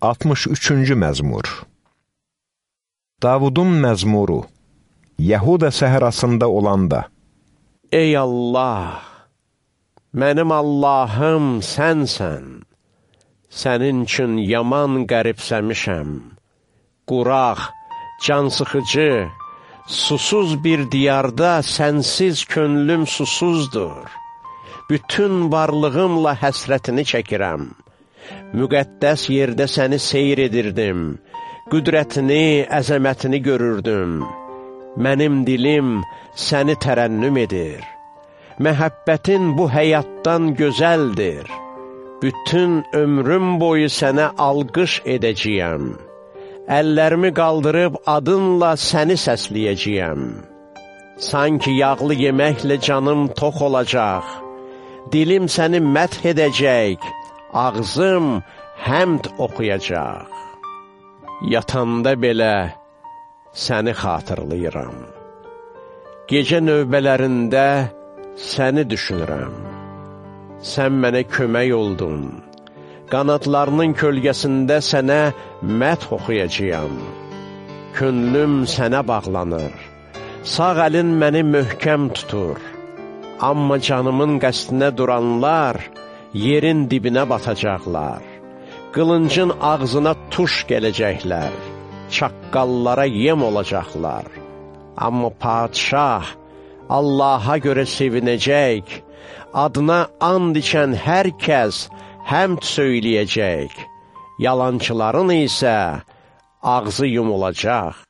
63-cü məzmur Davudun məzmuru Yəhuda səhrasında olanda Ey Allah, mənim Allahım sənsən. Sənin üçün yaman qəribsəmişəm. Quraq, cansıxıcı, susuz bir diyarda sənsiz könlüm susuzdur. Bütün varlığımla həsrətini çəkirəm. Müqəddəs yerdə səni seyr edirdim, qüdrətini, əzəmətini görürdüm. Mənim dilim səni tərənnüm edir. Məhəbbətin bu həyatdan gözəldir. Bütün ömrüm boyu sənə alqış edəcəyəm. Əllərimi qaldırıb adınla səni səsləyəcəyəm. Sanki yağlı yeməklə canım tox olacaq. Dilim səni məth edəcək, ağzım həmd oxuyacaq. Yatanda belə səni xatırlayıram. Gecə növbələrində səni düşünürəm. Sən mənə kömək oldun. Qanatlarının kölgəsində sənə məth oxuyacaqam. Könlüm sənə bağlanır. Sağ əlin məni möhkəm tutur. Amma canımın qəstinə duranlar yerin dibinə batacaqlar. Qılıncın ağzına tuş gələcəklər. Çaqqallara yem olacaqlar. Amma padişah Allaha görə sevinəcək, adına and içən hər kəs həmd söyləyəcək, yalançıların isə ağzı yumulacaq.